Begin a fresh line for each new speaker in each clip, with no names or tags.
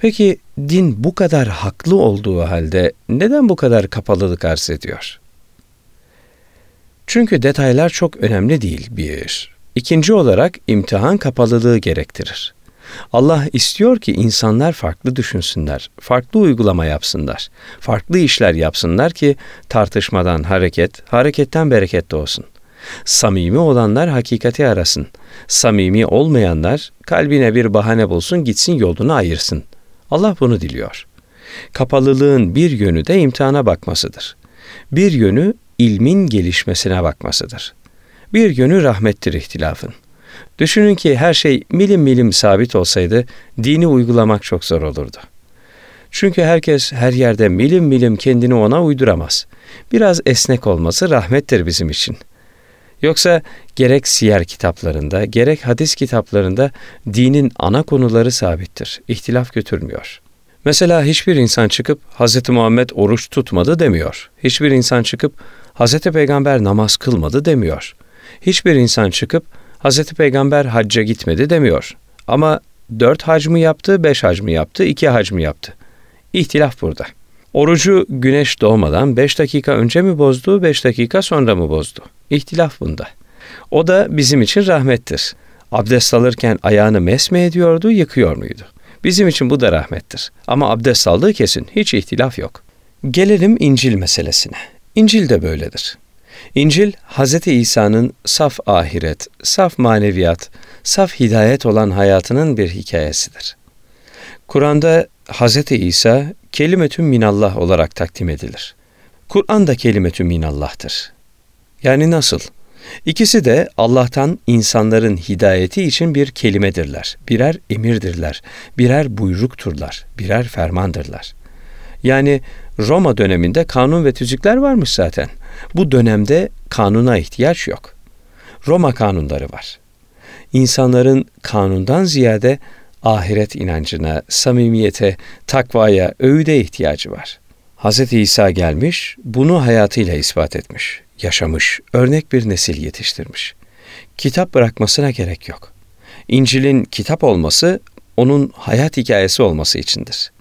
Peki din bu kadar haklı olduğu halde neden bu kadar kapalılık arz ediyor? Çünkü detaylar çok önemli değil bir. İkinci olarak imtihan kapalılığı gerektirir. Allah istiyor ki insanlar farklı düşünsünler, farklı uygulama yapsınlar, farklı işler yapsınlar ki tartışmadan hareket, hareketten bereket doğsun. Samimi olanlar hakikati arasın. Samimi olmayanlar kalbine bir bahane bulsun gitsin yolunu ayırsın. Allah bunu diliyor. Kapalılığın bir yönü de imtihana bakmasıdır. Bir yönü ilmin gelişmesine bakmasıdır. Bir yönü rahmettir ihtilafın. Düşünün ki her şey milim milim sabit olsaydı dini uygulamak çok zor olurdu. Çünkü herkes her yerde milim milim kendini ona uyduramaz. Biraz esnek olması rahmettir bizim için. Yoksa gerek siyer kitaplarında, gerek hadis kitaplarında dinin ana konuları sabittir. İhtilaf götürmüyor. Mesela hiçbir insan çıkıp Hz. Muhammed oruç tutmadı demiyor. Hiçbir insan çıkıp Hz. Peygamber namaz kılmadı demiyor. Hiçbir insan çıkıp Hz. Peygamber hacca gitmedi demiyor. Ama dört hac mı yaptı, beş hac mı yaptı, iki hac mı yaptı? İhtilaf burada. Orucu güneş doğmadan beş dakika önce mi bozdu, beş dakika sonra mı bozdu? İhtilaf bunda. O da bizim için rahmettir. Abdest alırken ayağını mes mi ediyordu, yıkıyor muydu? Bizim için bu da rahmettir. Ama abdest aldığı kesin, hiç ihtilaf yok. Gelelim İncil meselesine. İncil de böyledir. İncil, Hz. İsa'nın saf ahiret, saf maneviyat, saf hidayet olan hayatının bir hikayesidir. Kur'an'da Hz. İsa kelimetün minallah olarak takdim edilir. Kur'an da kelimetün minallah'tır. Yani nasıl? İkisi de Allah'tan insanların hidayeti için bir kelimedirler, birer emirdirler, birer buyrukturlar, birer fermandırlar. Yani Roma döneminde kanun ve tüzükler varmış zaten. Bu dönemde kanuna ihtiyaç yok. Roma kanunları var. İnsanların kanundan ziyade ahiret inancına, samimiyete, takvaya, öğüde ihtiyacı var. Hz. İsa gelmiş, bunu hayatıyla ispat etmiş, yaşamış, örnek bir nesil yetiştirmiş. Kitap bırakmasına gerek yok. İncil'in kitap olması, onun hayat hikayesi olması içindir.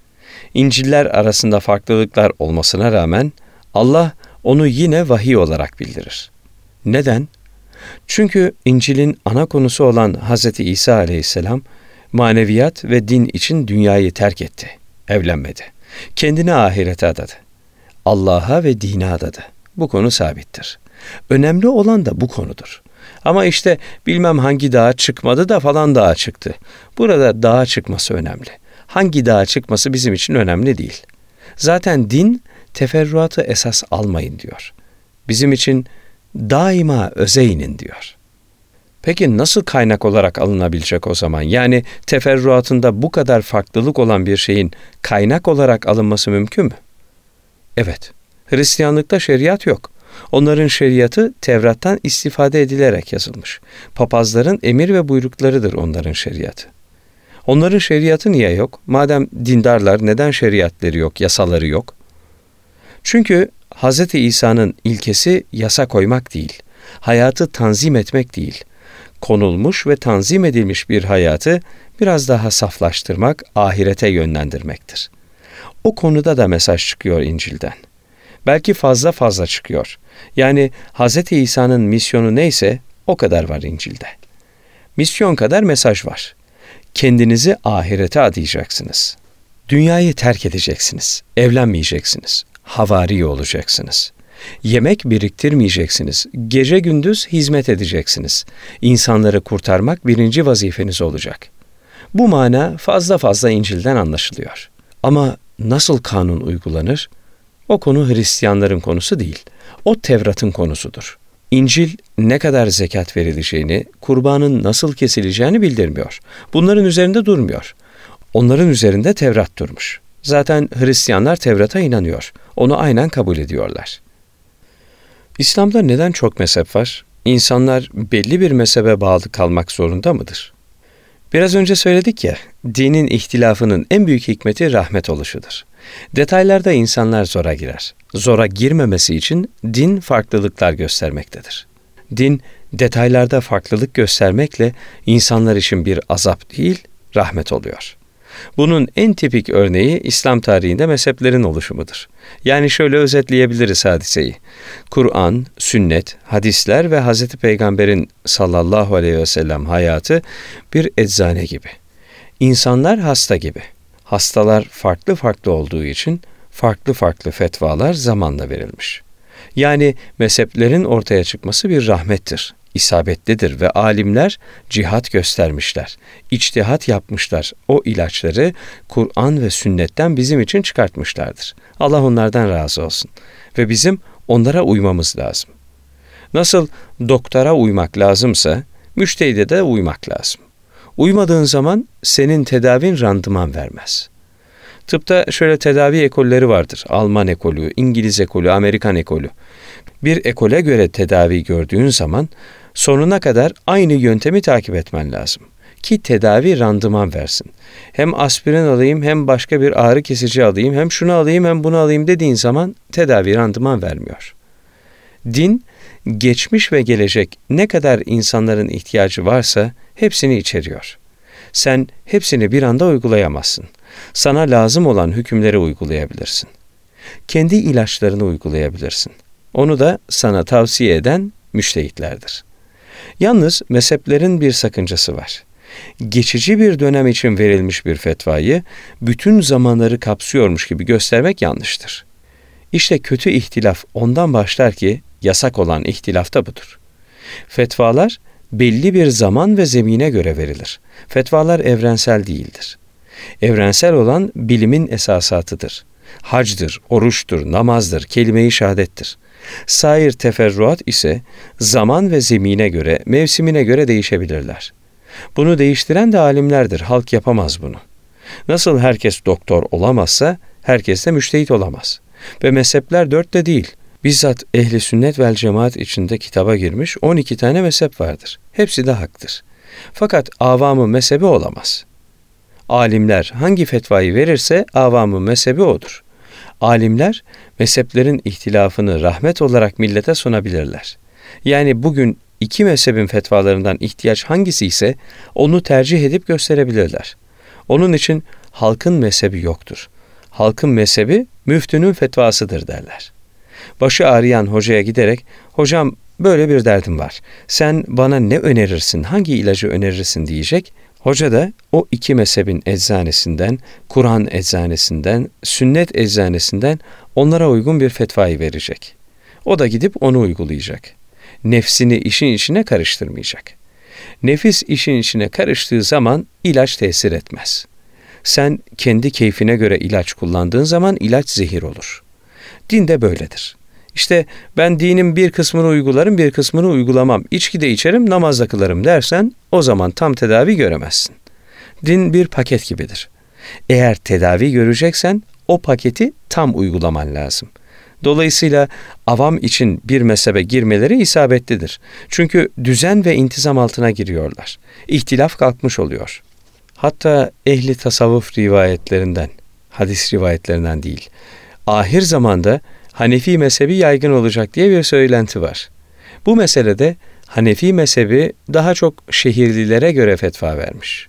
İnciller arasında farklılıklar olmasına rağmen Allah onu yine vahiy olarak bildirir. Neden? Çünkü İncil'in ana konusu olan Hz. İsa aleyhisselam maneviyat ve din için dünyayı terk etti, evlenmedi. Kendini ahirete adadı. Allah'a ve dine adadı. Bu konu sabittir. Önemli olan da bu konudur. Ama işte bilmem hangi dağa çıkmadı da falan dağa çıktı. Burada dağa çıkması önemli. Hangi dağa çıkması bizim için önemli değil. Zaten din teferruatı esas almayın diyor. Bizim için daima öze inin diyor. Peki nasıl kaynak olarak alınabilecek o zaman? Yani teferruatında bu kadar farklılık olan bir şeyin kaynak olarak alınması mümkün mü? Evet. Hristiyanlıkta şeriat yok. Onların şeriatı Tevrat'tan istifade edilerek yazılmış. Papazların emir ve buyruklarıdır onların şeriatı. Onların şeriatı niye yok? Madem dindarlar neden şeriatları yok, yasaları yok? Çünkü Hz. İsa'nın ilkesi yasa koymak değil, hayatı tanzim etmek değil. Konulmuş ve tanzim edilmiş bir hayatı biraz daha saflaştırmak, ahirete yönlendirmektir. O konuda da mesaj çıkıyor İncil'den. Belki fazla fazla çıkıyor. Yani Hz. İsa'nın misyonu neyse o kadar var İncil'de. Misyon kadar mesaj var. Kendinizi ahirete adayacaksınız. Dünyayı terk edeceksiniz. Evlenmeyeceksiniz havari olacaksınız. Yemek biriktirmeyeceksiniz. Gece gündüz hizmet edeceksiniz. İnsanları kurtarmak birinci vazifeniz olacak. Bu mana fazla fazla İncil'den anlaşılıyor. Ama nasıl kanun uygulanır? O konu Hristiyanların konusu değil. O Tevrat'ın konusudur. İncil ne kadar zekat verileceğini, kurbanın nasıl kesileceğini bildirmiyor. Bunların üzerinde durmuyor. Onların üzerinde Tevrat durmuş. Zaten Hristiyanlar Tevrat'a inanıyor. Onu aynen kabul ediyorlar. İslam'da neden çok mezhep var? İnsanlar belli bir mezhebe bağlı kalmak zorunda mıdır? Biraz önce söyledik ya, dinin ihtilafının en büyük hikmeti rahmet oluşudur. Detaylarda insanlar zora girer. Zora girmemesi için din farklılıklar göstermektedir. Din detaylarda farklılık göstermekle insanlar için bir azap değil, rahmet oluyor. Bunun en tipik örneği İslam tarihinde mezheplerin oluşumudur. Yani şöyle özetleyebiliriz hadiseyi. Kur'an, sünnet, hadisler ve Hz. Peygamber'in sallallahu aleyhi ve sellem hayatı bir eczane gibi. İnsanlar hasta gibi. Hastalar farklı farklı olduğu için farklı farklı fetvalar zamanla verilmiş. Yani mezheplerin ortaya çıkması bir rahmettir, isabetlidir ve alimler cihat göstermişler, içtihat yapmışlar. O ilaçları Kur'an ve sünnetten bizim için çıkartmışlardır. Allah onlardan razı olsun ve bizim onlara uymamız lazım. Nasıl doktora uymak lazımsa, müştehide de uymak lazım. Uymadığın zaman senin tedavin randıman vermez. Tıpta şöyle tedavi ekolleri vardır. Alman ekolü, İngiliz ekolü, Amerikan ekolü. Bir ekole göre tedavi gördüğün zaman sonuna kadar aynı yöntemi takip etmen lazım ki tedavi randıman versin. Hem aspirin alayım hem başka bir ağrı kesici alayım hem şunu alayım hem bunu alayım dediğin zaman tedavi randıman vermiyor. Din geçmiş ve gelecek ne kadar insanların ihtiyacı varsa hepsini içeriyor. Sen hepsini bir anda uygulayamazsın. Sana lazım olan hükümleri uygulayabilirsin. Kendi ilaçlarını uygulayabilirsin. Onu da sana tavsiye eden müştehitlerdir. Yalnız mezheplerin bir sakıncası var. Geçici bir dönem için verilmiş bir fetvayı bütün zamanları kapsıyormuş gibi göstermek yanlıştır. İşte kötü ihtilaf ondan başlar ki yasak olan ihtilaf da budur. Fetvalar belli bir zaman ve zemine göre verilir. Fetvalar evrensel değildir. Evrensel olan bilimin esasatıdır. Hacdır, oruçtur, namazdır, kelime-i şehadettir. Sair teferruat ise zaman ve zemine göre, mevsimine göre değişebilirler. Bunu değiştiren de alimlerdir, halk yapamaz bunu. Nasıl herkes doktor olamazsa, herkes de müştehit olamaz. Ve mezhepler dörtte değil, bizzat ehli sünnet vel cemaat içinde kitaba girmiş 12 tane mezhep vardır. Hepsi de haktır. Fakat avamı mezhebi olamaz. Alimler hangi fetvayı verirse avamı mezhebi odur. Alimler mezheplerin ihtilafını rahmet olarak millete sunabilirler. Yani bugün iki mezhebin fetvalarından ihtiyaç hangisi ise onu tercih edip gösterebilirler. Onun için halkın mezhebi yoktur. Halkın mezhebi müftünün fetvasıdır derler. Başı ağrıyan hocaya giderek, hocam böyle bir derdim var. Sen bana ne önerirsin, hangi ilacı önerirsin diyecek. Hoca da o iki mezhebin eczanesinden, Kur'an eczanesinden, sünnet eczanesinden onlara uygun bir fetvayı verecek. O da gidip onu uygulayacak. Nefsini işin içine karıştırmayacak. Nefis işin içine karıştığı zaman ilaç tesir etmez. Sen kendi keyfine göre ilaç kullandığın zaman ilaç zehir olur. Din de böyledir. İşte ben dinin bir kısmını uygularım, bir kısmını uygulamam. İçki de içerim, namaz da kılarım dersen o zaman tam tedavi göremezsin. Din bir paket gibidir. Eğer tedavi göreceksen o paketi tam uygulaman lazım. Dolayısıyla avam için bir mezhebe girmeleri isabetlidir. Çünkü düzen ve intizam altına giriyorlar. İhtilaf kalkmış oluyor. Hatta ehli tasavvuf rivayetlerinden, hadis rivayetlerinden değil, ahir zamanda Hanefi mezhebi yaygın olacak diye bir söylenti var. Bu meselede Hanefi mezhebi daha çok şehirlilere göre fetva vermiş.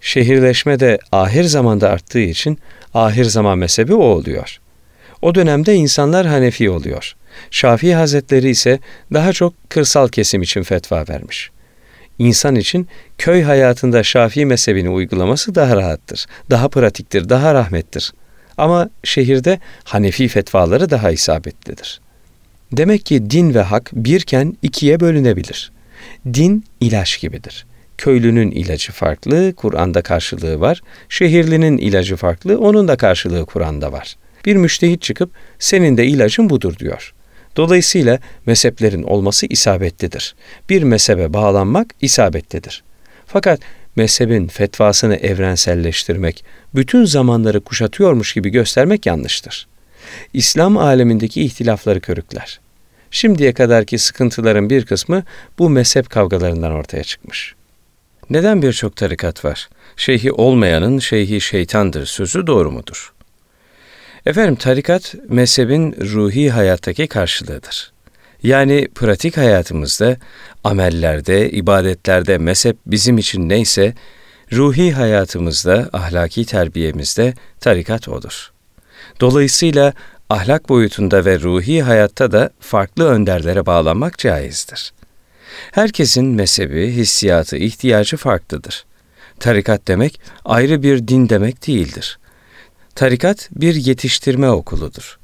Şehirleşme de ahir zamanda arttığı için ahir zaman mezhebi o oluyor. O dönemde insanlar Hanefi oluyor. Şafii Hazretleri ise daha çok kırsal kesim için fetva vermiş. İnsan için köy hayatında Şafii mezhebini uygulaması daha rahattır, daha pratiktir, daha rahmettir. Ama şehirde Hanefi fetvaları daha isabetlidir. Demek ki din ve hak birken ikiye bölünebilir. Din ilaç gibidir. Köylünün ilacı farklı, Kur'an'da karşılığı var. Şehirlinin ilacı farklı, onun da karşılığı Kur'an'da var. Bir müştehit çıkıp senin de ilacın budur diyor. Dolayısıyla mezheplerin olması isabetlidir. Bir mezhebe bağlanmak isabetlidir. Fakat mezhebin fetvasını evrenselleştirmek, bütün zamanları kuşatıyormuş gibi göstermek yanlıştır. İslam alemindeki ihtilafları körükler. Şimdiye kadarki sıkıntıların bir kısmı bu mezhep kavgalarından ortaya çıkmış. Neden birçok tarikat var? Şeyhi olmayanın şeyhi şeytandır sözü doğru mudur? Efendim tarikat mezhebin ruhi hayattaki karşılığıdır. Yani pratik hayatımızda, amellerde, ibadetlerde mezhep bizim için neyse, Ruhi hayatımızda, ahlaki terbiyemizde tarikat odur. Dolayısıyla ahlak boyutunda ve ruhi hayatta da farklı önderlere bağlanmak caizdir. Herkesin mezhebi, hissiyatı, ihtiyacı farklıdır. Tarikat demek ayrı bir din demek değildir. Tarikat bir yetiştirme okuludur.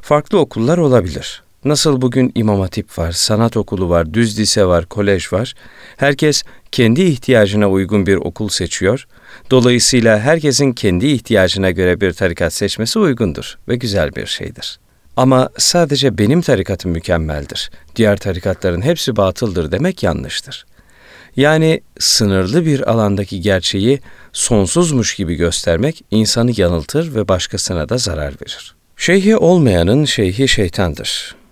Farklı okullar olabilir. Nasıl bugün imam hatip var, sanat okulu var, düz lise var, kolej var. Herkes kendi ihtiyacına uygun bir okul seçiyor. Dolayısıyla herkesin kendi ihtiyacına göre bir tarikat seçmesi uygundur ve güzel bir şeydir. Ama sadece benim tarikatım mükemmeldir. Diğer tarikatların hepsi batıldır demek yanlıştır. Yani sınırlı bir alandaki gerçeği sonsuzmuş gibi göstermek insanı yanıltır ve başkasına da zarar verir. Şeyhi olmayanın şeyhi şeytandır.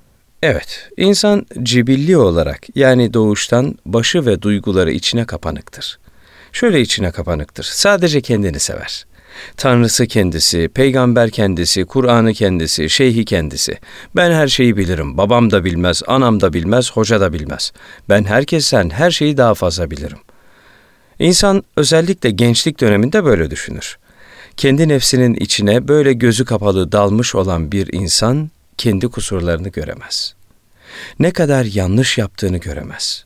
Evet, insan cibilli olarak yani doğuştan başı ve duyguları içine kapanıktır. Şöyle içine kapanıktır, sadece kendini sever. Tanrısı kendisi, peygamber kendisi, Kur'an'ı kendisi, şeyhi kendisi. Ben her şeyi bilirim, babam da bilmez, anam da bilmez, hoca da bilmez. Ben herkesten her şeyi daha fazla bilirim. İnsan özellikle gençlik döneminde böyle düşünür. Kendi nefsinin içine böyle gözü kapalı dalmış olan bir insan kendi kusurlarını göremez. Ne kadar yanlış yaptığını göremez.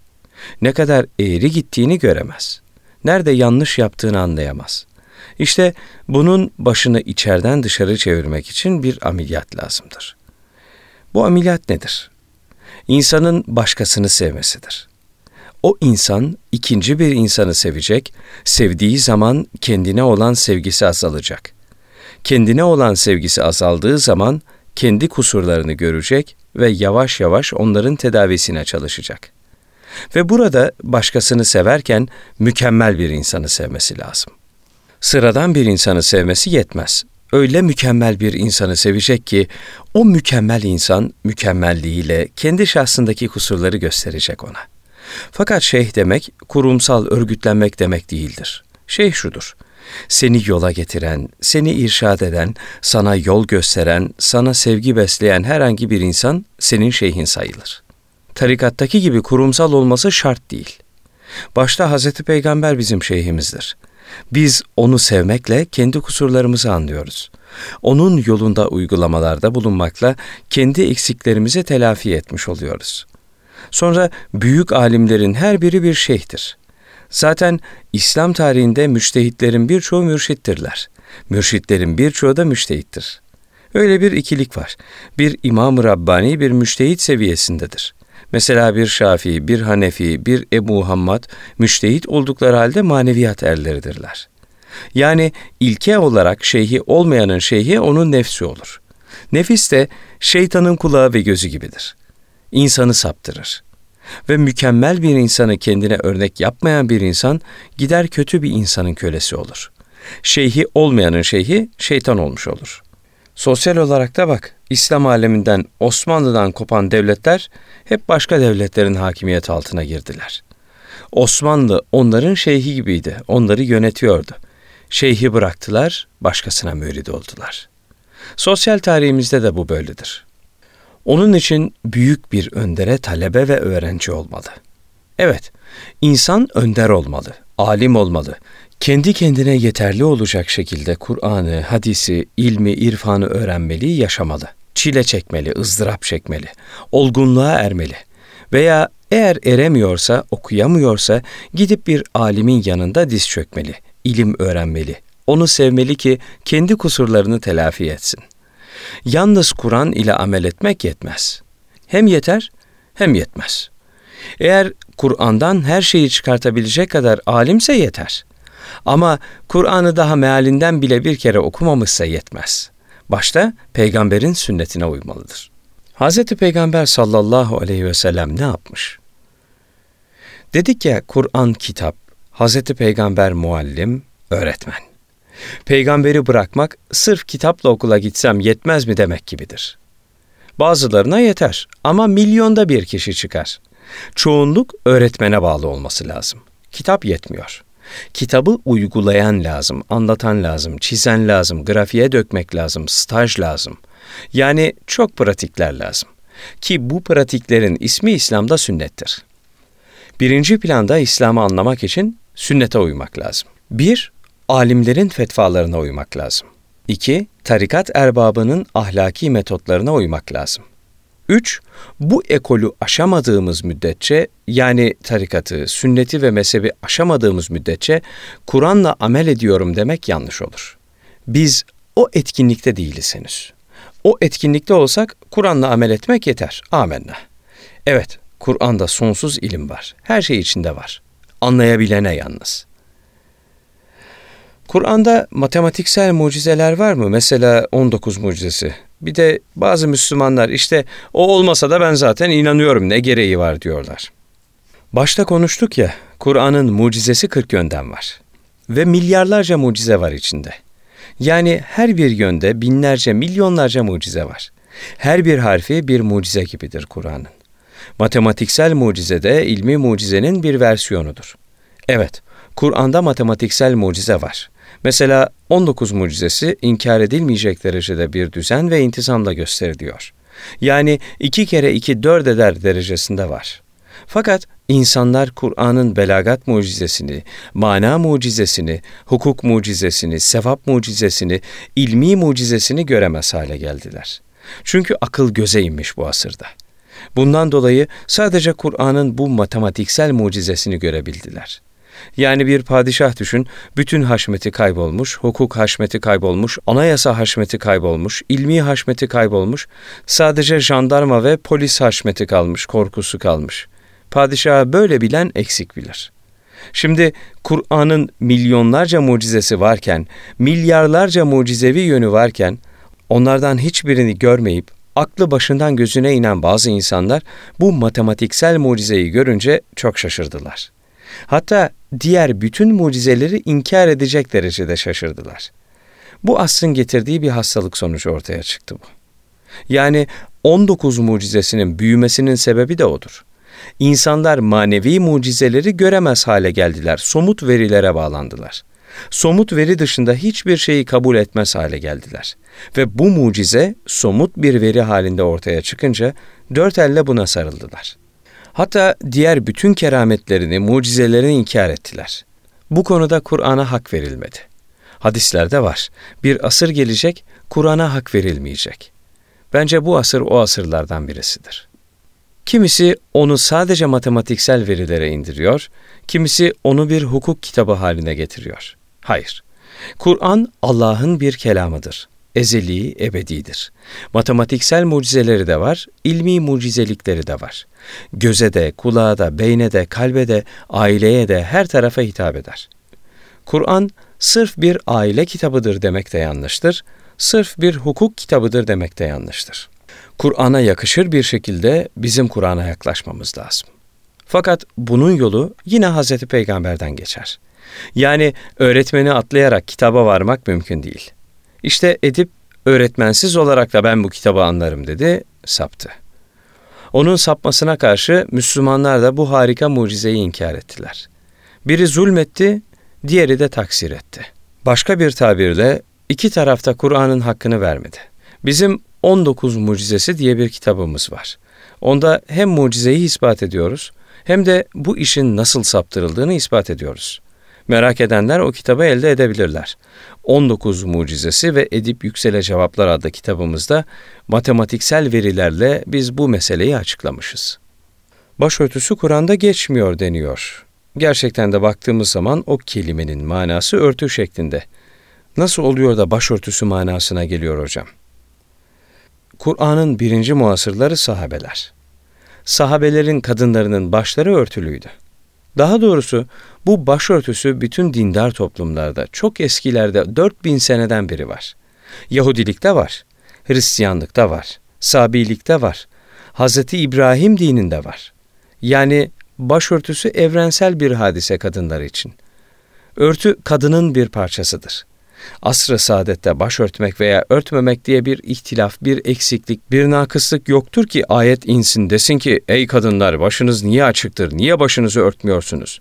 Ne kadar eğri gittiğini göremez. Nerede yanlış yaptığını anlayamaz. İşte bunun başını içeriden dışarı çevirmek için bir ameliyat lazımdır. Bu ameliyat nedir? İnsanın başkasını sevmesidir. O insan ikinci bir insanı sevecek, sevdiği zaman kendine olan sevgisi azalacak. Kendine olan sevgisi azaldığı zaman kendi kusurlarını görecek ve yavaş yavaş onların tedavisine çalışacak. Ve burada başkasını severken mükemmel bir insanı sevmesi lazım. Sıradan bir insanı sevmesi yetmez. Öyle mükemmel bir insanı sevecek ki o mükemmel insan mükemmelliğiyle kendi şahsındaki kusurları gösterecek ona. Fakat şeyh demek kurumsal örgütlenmek demek değildir. Şeyh şudur seni yola getiren, seni irşad eden, sana yol gösteren, sana sevgi besleyen herhangi bir insan senin şeyhin sayılır. Tarikattaki gibi kurumsal olması şart değil. Başta Hazreti Peygamber bizim şeyhimizdir. Biz onu sevmekle kendi kusurlarımızı anlıyoruz. Onun yolunda uygulamalarda bulunmakla kendi eksiklerimizi telafi etmiş oluyoruz. Sonra büyük alimlerin her biri bir şeyhtir. Zaten İslam tarihinde müştehitlerin birçoğu mürşittirler. Mürşitlerin birçoğu da müştehittir. Öyle bir ikilik var. Bir İmam-ı Rabbani bir müştehit seviyesindedir. Mesela bir Şafii, bir Hanefi, bir Ebu Muhammed müştehit oldukları halde maneviyat erleridirler. Yani ilke olarak şeyhi olmayanın şeyhi onun nefsi olur. Nefis de şeytanın kulağı ve gözü gibidir. İnsanı saptırır. Ve mükemmel bir insanı kendine örnek yapmayan bir insan gider kötü bir insanın kölesi olur. Şeyhi olmayanın şeyhi şeytan olmuş olur. Sosyal olarak da bak, İslam aleminden Osmanlı'dan kopan devletler hep başka devletlerin hakimiyet altına girdiler. Osmanlı onların şeyhi gibiydi, onları yönetiyordu. Şeyhi bıraktılar, başkasına mürid oldular. Sosyal tarihimizde de bu böyledir. Onun için büyük bir öndere talebe ve öğrenci olmalı. Evet, insan önder olmalı, alim olmalı. Kendi kendine yeterli olacak şekilde Kur'an'ı, hadisi, ilmi, irfanı öğrenmeli, yaşamalı. Çile çekmeli, ızdırap çekmeli, olgunluğa ermeli. Veya eğer eremiyorsa, okuyamıyorsa gidip bir alimin yanında diz çökmeli, ilim öğrenmeli. Onu sevmeli ki kendi kusurlarını telafi etsin.'' Yalnız Kur'an ile amel etmek yetmez. Hem yeter hem yetmez. Eğer Kur'an'dan her şeyi çıkartabilecek kadar alimse yeter. Ama Kur'an'ı daha mealinden bile bir kere okumamışsa yetmez. Başta peygamberin sünnetine uymalıdır. Hz. Peygamber sallallahu aleyhi ve sellem ne yapmış? Dedik ya Kur'an kitap, Hz. Peygamber muallim, öğretmen. Peygamberi bırakmak sırf kitapla okula gitsem yetmez mi demek gibidir. Bazılarına yeter ama milyonda bir kişi çıkar. Çoğunluk öğretmene bağlı olması lazım. Kitap yetmiyor. Kitabı uygulayan lazım, anlatan lazım, çizen lazım, grafiğe dökmek lazım, staj lazım. Yani çok pratikler lazım. Ki bu pratiklerin ismi İslam'da sünnettir. Birinci planda İslam'ı anlamak için sünnete uymak lazım. Bir, alimlerin fetvalarına uymak lazım. İki, tarikat erbabının ahlaki metotlarına uymak lazım. Üç, bu ekolü aşamadığımız müddetçe yani tarikatı, sünneti ve mezhebi aşamadığımız müddetçe Kur'an'la amel ediyorum demek yanlış olur. Biz o etkinlikte değiliz henüz. O etkinlikte olsak Kur'an'la amel etmek yeter. Amenna. Evet, Kur'an'da sonsuz ilim var. Her şey içinde var. Anlayabilene yalnız. Kur'an'da matematiksel mucizeler var mı? Mesela 19 mucizesi. Bir de bazı Müslümanlar işte o olmasa da ben zaten inanıyorum ne gereği var diyorlar. Başta konuştuk ya, Kur'an'ın mucizesi 40 yönden var. Ve milyarlarca mucize var içinde. Yani her bir yönde binlerce, milyonlarca mucize var. Her bir harfi bir mucize gibidir Kur'an'ın. Matematiksel mucize de ilmi mucizenin bir versiyonudur. Evet, Kur'an'da matematiksel mucize var. Mesela 19 mucizesi inkar edilmeyecek derecede bir düzen ve intizamla gösteriliyor. Yani iki kere iki dört eder derecesinde var. Fakat insanlar Kur'an'ın belagat mucizesini, mana mucizesini, hukuk mucizesini, sevap mucizesini, ilmi mucizesini göremez hale geldiler. Çünkü akıl göze inmiş bu asırda. Bundan dolayı sadece Kur'an'ın bu matematiksel mucizesini görebildiler. Yani bir padişah düşün, bütün haşmeti kaybolmuş, hukuk haşmeti kaybolmuş, anayasa haşmeti kaybolmuş, ilmi haşmeti kaybolmuş, sadece jandarma ve polis haşmeti kalmış, korkusu kalmış. Padişahı böyle bilen eksik bilir. Şimdi Kur'an'ın milyonlarca mucizesi varken, milyarlarca mucizevi yönü varken, onlardan hiçbirini görmeyip aklı başından gözüne inen bazı insanlar bu matematiksel mucizeyi görünce çok şaşırdılar. Hatta diğer bütün mucizeleri inkar edecek derecede şaşırdılar. Bu asrın getirdiği bir hastalık sonucu ortaya çıktı bu. Yani 19 mucizesinin büyümesinin sebebi de odur. İnsanlar manevi mucizeleri göremez hale geldiler, somut verilere bağlandılar. Somut veri dışında hiçbir şeyi kabul etmez hale geldiler. Ve bu mucize somut bir veri halinde ortaya çıkınca dört elle buna sarıldılar.'' Hatta diğer bütün kerametlerini, mucizelerini inkar ettiler. Bu konuda Kur'an'a hak verilmedi. Hadislerde var. Bir asır gelecek, Kur'an'a hak verilmeyecek. Bence bu asır o asırlardan birisidir. Kimisi onu sadece matematiksel verilere indiriyor, kimisi onu bir hukuk kitabı haline getiriyor. Hayır. Kur'an Allah'ın bir kelamıdır ezeli, ebedidir. Matematiksel mucizeleri de var, ilmi mucizelikleri de var. Göze de, kulağa da, beyne de, kalbe de, aileye de her tarafa hitap eder. Kur'an sırf bir aile kitabıdır demek de yanlıştır, sırf bir hukuk kitabıdır demek de yanlıştır. Kur'an'a yakışır bir şekilde bizim Kur'an'a yaklaşmamız lazım. Fakat bunun yolu yine Hz. Peygamber'den geçer. Yani öğretmeni atlayarak kitaba varmak mümkün değil. İşte Edip öğretmensiz olarak da ben bu kitabı anlarım dedi, saptı. Onun sapmasına karşı Müslümanlar da bu harika mucizeyi inkar ettiler. Biri zulmetti, diğeri de taksir etti. Başka bir tabirle iki tarafta Kur'an'ın hakkını vermedi. Bizim 19 mucizesi diye bir kitabımız var. Onda hem mucizeyi ispat ediyoruz hem de bu işin nasıl saptırıldığını ispat ediyoruz. Merak edenler o kitabı elde edebilirler. 19 Mucizesi ve Edip Yüksele Cevaplar adlı kitabımızda matematiksel verilerle biz bu meseleyi açıklamışız. Başörtüsü Kur'an'da geçmiyor deniyor. Gerçekten de baktığımız zaman o kelimenin manası örtü şeklinde. Nasıl oluyor da başörtüsü manasına geliyor hocam? Kur'an'ın birinci muasırları sahabeler. Sahabelerin kadınlarının başları örtülüydü. Daha doğrusu bu başörtüsü bütün dindar toplumlarda çok eskilerde 4000 seneden beri var. Yahudilikte var, Hristiyanlıkta var, Sabilikte var, Hz. İbrahim dininde var. Yani başörtüsü evrensel bir hadise kadınlar için. Örtü kadının bir parçasıdır. Asr-ı saadette başörtmek veya örtmemek diye bir ihtilaf, bir eksiklik, bir nakıslık yoktur ki ayet insin desin ki ey kadınlar başınız niye açıktır, niye başınızı örtmüyorsunuz?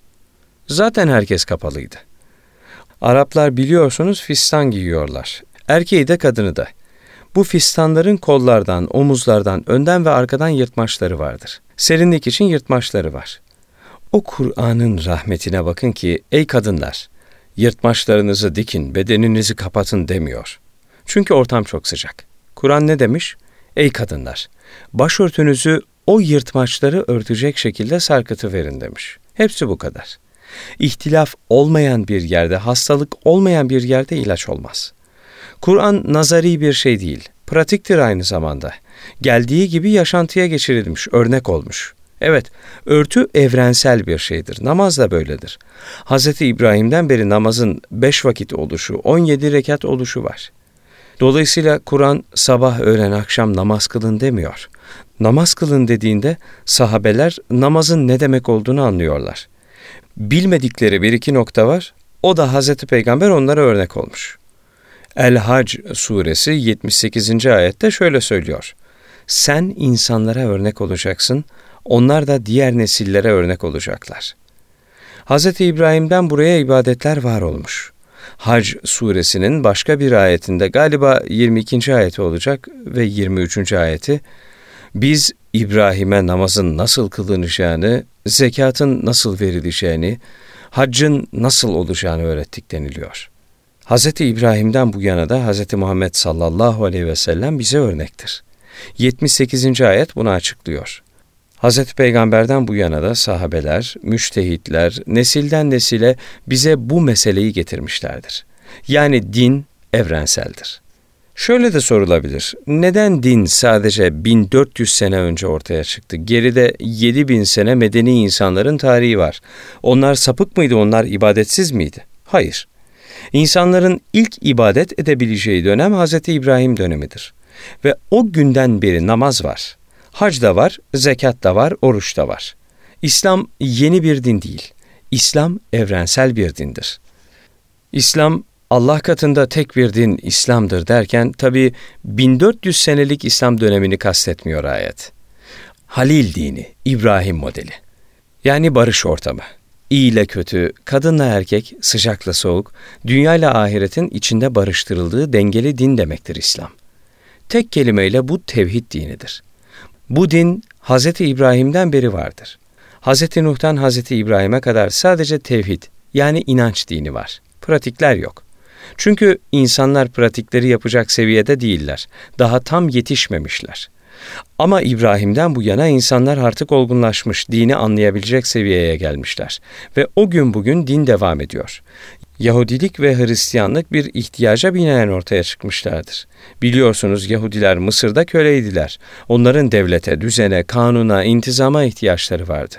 Zaten herkes kapalıydı. Araplar biliyorsunuz fistan giyiyorlar. Erkeği de kadını da. Bu fistanların kollardan, omuzlardan, önden ve arkadan yırtmaçları vardır. Serinlik için yırtmaçları var. O Kur'an'ın rahmetine bakın ki ey kadınlar, yırtmaçlarınızı dikin, bedeninizi kapatın demiyor. Çünkü ortam çok sıcak. Kur'an ne demiş? Ey kadınlar, başörtünüzü o yırtmaçları örtecek şekilde sarkıtı verin demiş. Hepsi bu kadar. İhtilaf olmayan bir yerde, hastalık olmayan bir yerde ilaç olmaz. Kur'an nazari bir şey değil, pratiktir aynı zamanda. Geldiği gibi yaşantıya geçirilmiş, örnek olmuş. Evet, örtü evrensel bir şeydir. Namaz da böyledir. Hz. İbrahim'den beri namazın beş vakit oluşu, on yedi rekat oluşu var. Dolayısıyla Kur'an sabah, öğlen, akşam namaz kılın demiyor. Namaz kılın dediğinde sahabeler namazın ne demek olduğunu anlıyorlar. Bilmedikleri bir iki nokta var. O da Hazreti Peygamber onlara örnek olmuş. El-Hac suresi 78. ayette şöyle söylüyor. Sen insanlara örnek olacaksın, onlar da diğer nesillere örnek olacaklar. Hz. İbrahim'den buraya ibadetler var olmuş. Hac suresinin başka bir ayetinde galiba 22. ayeti olacak ve 23. ayeti biz İbrahim'e namazın nasıl kılınacağını, zekatın nasıl verileceğini, haccın nasıl olacağını öğrettik deniliyor. Hz. İbrahim'den bu yana da Hz. Muhammed sallallahu aleyhi ve sellem bize örnektir. 78. ayet bunu açıklıyor. Hz. Peygamber'den bu yana da sahabeler, müştehitler, nesilden nesile bize bu meseleyi getirmişlerdir. Yani din evrenseldir. Şöyle de sorulabilir. Neden din sadece 1400 sene önce ortaya çıktı? Geride 7000 sene medeni insanların tarihi var. Onlar sapık mıydı? Onlar ibadetsiz miydi? Hayır. İnsanların ilk ibadet edebileceği dönem Hz. İbrahim dönemidir. Ve o günden beri namaz var. Hac da var, zekat da var, oruç da var. İslam yeni bir din değil. İslam evrensel bir dindir. İslam Allah katında tek bir din İslam'dır derken tabi 1400 senelik İslam dönemini kastetmiyor ayet. Halil dini, İbrahim modeli. Yani barış ortamı. İyi ile kötü, kadınla erkek, sıcakla soğuk, dünya ile ahiretin içinde barıştırıldığı dengeli din demektir İslam. Tek kelimeyle bu tevhid dinidir. Bu din Hz. İbrahim'den beri vardır. Hz. Nuh'tan Hz. İbrahim'e kadar sadece tevhid yani inanç dini var. Pratikler yok. Çünkü insanlar pratikleri yapacak seviyede değiller. Daha tam yetişmemişler. Ama İbrahim'den bu yana insanlar artık olgunlaşmış, dini anlayabilecek seviyeye gelmişler. Ve o gün bugün din devam ediyor. Yahudilik ve Hristiyanlık bir ihtiyaca binaen ortaya çıkmışlardır. Biliyorsunuz Yahudiler Mısır'da köleydiler. Onların devlete, düzene, kanuna, intizama ihtiyaçları vardı.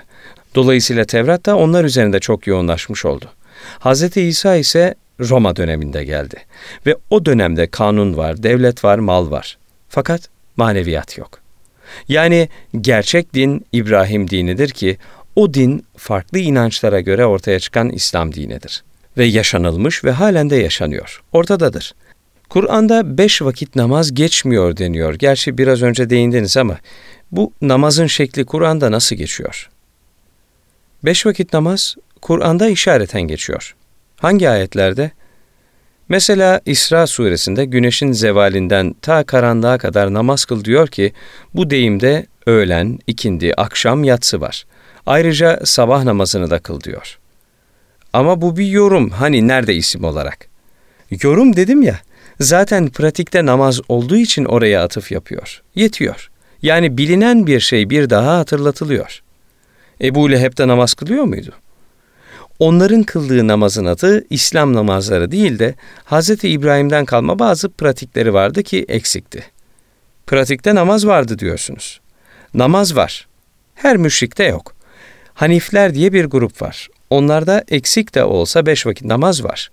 Dolayısıyla Tevrat da onlar üzerinde çok yoğunlaşmış oldu. Hz. İsa ise Roma döneminde geldi. Ve o dönemde kanun var, devlet var, mal var. Fakat maneviyat yok. Yani gerçek din İbrahim dinidir ki o din farklı inançlara göre ortaya çıkan İslam dinidir ve yaşanılmış ve halen de yaşanıyor. Ortadadır. Kur'an'da beş vakit namaz geçmiyor deniyor. Gerçi biraz önce değindiniz ama bu namazın şekli Kur'an'da nasıl geçiyor? Beş vakit namaz Kur'an'da işareten geçiyor. Hangi ayetlerde? Mesela İsra suresinde güneşin zevalinden ta karanlığa kadar namaz kıl diyor ki bu deyimde öğlen, ikindi, akşam, yatsı var. Ayrıca sabah namazını da kıl diyor. Ama bu bir yorum. Hani nerede isim olarak? Yorum dedim ya. Zaten pratikte namaz olduğu için oraya atıf yapıyor. Yetiyor. Yani bilinen bir şey bir daha hatırlatılıyor. Ebu Leheb de namaz kılıyor muydu? Onların kıldığı namazın adı İslam namazları değil de Hz. İbrahim'den kalma bazı pratikleri vardı ki eksikti. Pratikte namaz vardı diyorsunuz. Namaz var. Her müşrikte yok. Hanifler diye bir grup var. Onlarda eksik de olsa beş vakit namaz var.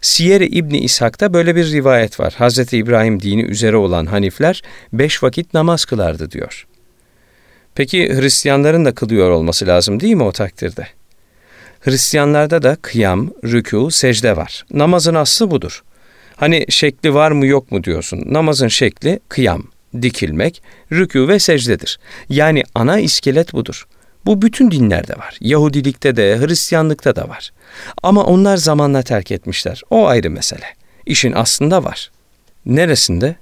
Siyer-i İbni İshak'ta böyle bir rivayet var. Hz. İbrahim dini üzere olan Hanifler beş vakit namaz kılardı diyor. Peki Hristiyanların da kılıyor olması lazım değil mi o takdirde? Hristiyanlarda da kıyam, rükû, secde var. Namazın aslı budur. Hani şekli var mı yok mu diyorsun. Namazın şekli kıyam, dikilmek, rükû ve secdedir. Yani ana iskelet budur. Bu bütün dinlerde var. Yahudilikte de, Hristiyanlıkta da var. Ama onlar zamanla terk etmişler. O ayrı mesele. İşin aslında var. Neresinde?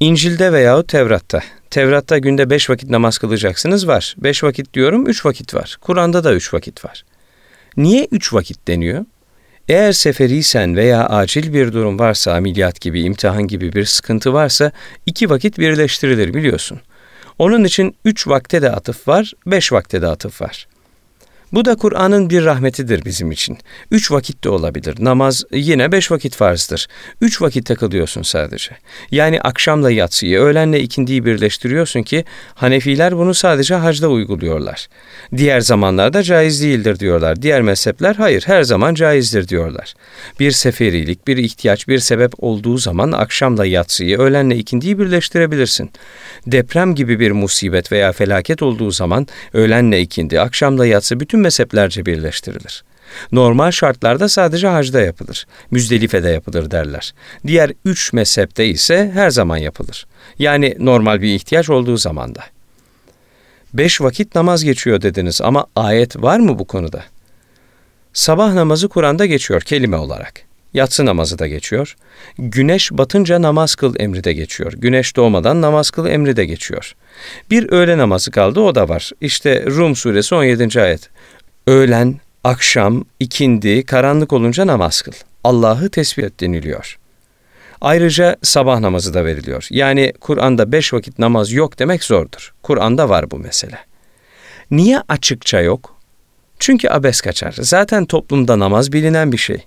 İncil'de veya Tevrat'ta. Tevrat'ta günde beş vakit namaz kılacaksınız var. Beş vakit diyorum, üç vakit var. Kur'an'da da üç vakit var. Niye üç vakit deniyor? Eğer seferiysen veya acil bir durum varsa, ameliyat gibi, imtihan gibi bir sıkıntı varsa iki vakit birleştirilir biliyorsun. Onun için üç vakte de atıf var, beş vakte de atıf var. Bu da Kur'an'ın bir rahmetidir bizim için. Üç vakit de olabilir. Namaz yine beş vakit farzdır. Üç vakit takılıyorsun sadece. Yani akşamla yatsıyı, öğlenle ikindiyi birleştiriyorsun ki Hanefiler bunu sadece hacda uyguluyorlar. Diğer zamanlarda caiz değildir diyorlar. Diğer mezhepler hayır her zaman caizdir diyorlar. Bir seferilik, bir ihtiyaç, bir sebep olduğu zaman akşamla yatsıyı, öğlenle ikindiyi birleştirebilirsin. Deprem gibi bir musibet veya felaket olduğu zaman öğlenle ikindi, akşamla yatsı bütün mezheplerce birleştirilir. Normal şartlarda sadece hacda yapılır. Müzdelife'de yapılır derler. Diğer üç mezhepte ise her zaman yapılır. Yani normal bir ihtiyaç olduğu zamanda. Beş vakit namaz geçiyor dediniz ama ayet var mı bu konuda? Sabah namazı Kur'an'da geçiyor kelime olarak. Yatsı namazı da geçiyor. Güneş batınca namaz kıl emri de geçiyor. Güneş doğmadan namaz kıl emri de geçiyor. Bir öğle namazı kaldı o da var. İşte Rum suresi 17. ayet. Öğlen, akşam, ikindi, karanlık olunca namaz kıl. Allah'ı tesbih et deniliyor. Ayrıca sabah namazı da veriliyor. Yani Kur'an'da beş vakit namaz yok demek zordur. Kur'an'da var bu mesele. Niye açıkça yok? Çünkü abes kaçar. Zaten toplumda namaz bilinen bir şey.